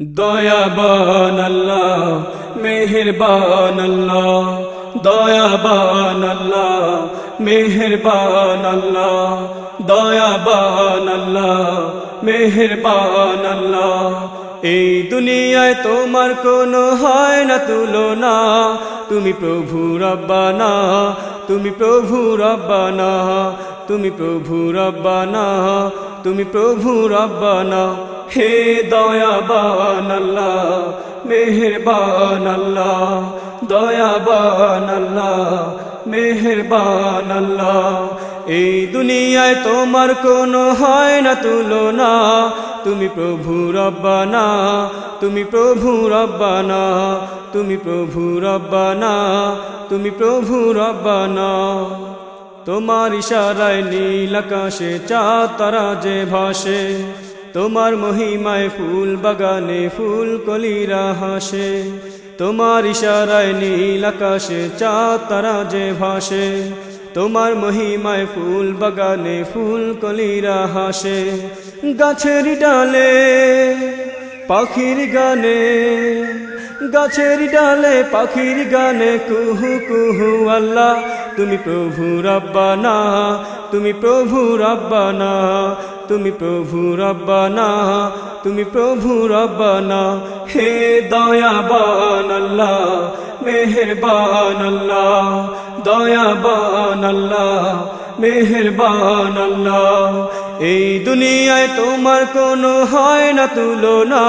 দয়াবান আল্লাহ, মেহেরবান আল্লাহ, দয়াবান আল্লাহ, মেহেরবান আল্লাহ, দয়াবান আল্লাহ, মেহেরবান আল্লাহ। এই দুনিয়ায় তোমার কোনো হয় না তুলনা, তুমি প্রভু রব্বানা, তুমি প্রভু রব্বানা, তুমি প্রভু রব্বানা, তুমি প্রভু রব্বানা। হে দয়াবান আল্লাহ, মেহেরবান আল্লাহ, দয়াবান আল্লাহ, মেহেরবান আল্লাহ। এই দুনিয়ায় তোমার কোনো হয় না তুলনা, তুমি প্রভু রব্বানা, তুমি প্রভু রব্বানা, তুমি প্রভু রব্বানা, তুমি প্রভু রব্বানা। তোমার ইশারায় নীল আকাশে চাঁদ, তারা যে ভাসে তোমার মহিমায় ফুল বাগানে ফুল কলিরা হাসে। তোমার ইশারায় নীল আকাশে চাঁদ তারা যে ভাসে। তোমার মহিমায় ফুল বাগানে ফুল কলিরা হাসে। গাছের ডালে, পাখির গানে, গাছের ডালে, পাখির গানে কুহু কুহু আল্লাহ। তুমি প্রভু রব্বানা তুমি প্রভু রব্বানা তুমি প্রভু রব্বানা, তুমি প্রভু রব্বানা, হে দয়াবান আল্লাহ, মেহেরবান আল্লাহ, দয়াবান আল্লাহ, মেহেরবান আল্লাহ। এই দুনিয়ায় তোমার কোনো হয় না তুলনা,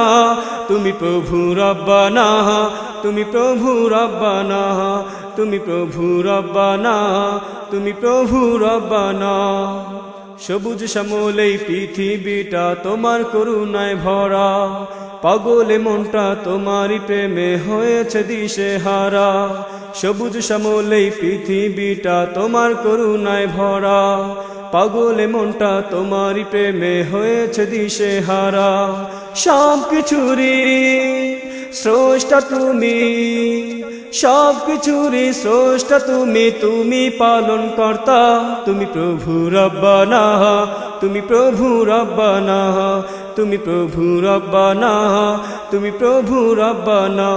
তুমি প্রভু রব্বানা, তুমি প্রভু রব্বানা, তুমি প্রভু রব্বানা, তুমি প্রভু রব্বানা। সবুজ শ্যামলেই পৃথিবীটা তোমার করুণায় ভরা। পাগলে মনটা তোমারই প্রেমে হয়েছে দিশে হারা। সবুজ শ্যামলেই পৃথিবীটা তোমার করুণায় ভরা। পাগলে মনটা তোমারই প্রেমে হয়েছে দিশে হারা। সব কিছুরই স্রষ্টা তুমি সব কিছুরই স্রষ্টা তুমি তুমি পালন কর্তা তুমি প্রভু রব্বানা, তুমি প্রভু রব্বানা, তুমি প্রভু রব্বানা, তুমি প্রভু রব্বানা।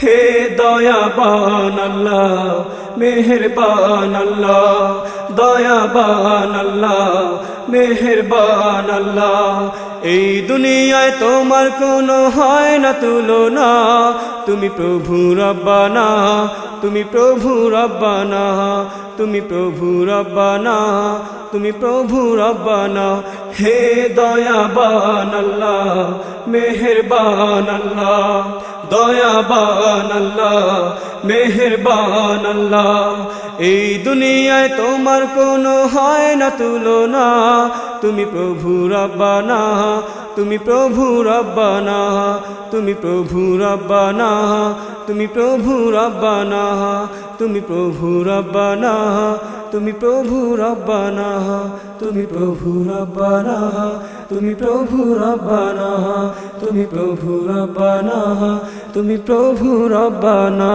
হে দয়াবান আল্লাহ, মেহেরবান আল্লাহ দয়াবান আল্লাহ, মেহেরবান আল্লাহ। এই দুনিয়ায় তোমার কোনো হয় না তুলনা। তুমি প্রভু রব্বানা, তুমি প্রভু রব্বানা, তুমি প্রভু রব্বানা, তুমি প্রভু রব্বানা। হে দয়াবান আল্লাহ, মেহেরবান আল্লাহ, দয়াবান আল্লাহ, মেহেরবান আল্লাহ। এই দুনিয়ায় তোমার কোনো হয় না তুলনা তুমি প্রভু রব্বানা তুমি প্রভু রব্বানা তুমি প্রভু রব্বানা তুমি প্রভু রব্বানা তুমি প্রভু রব্বানা তুমি প্রভু রব্বানা তুমি প্রভু রব্বানা তুমি প্রভু রব্বানা তুমি প্রভু রব্বানা তুমি প্রভু রব্বানা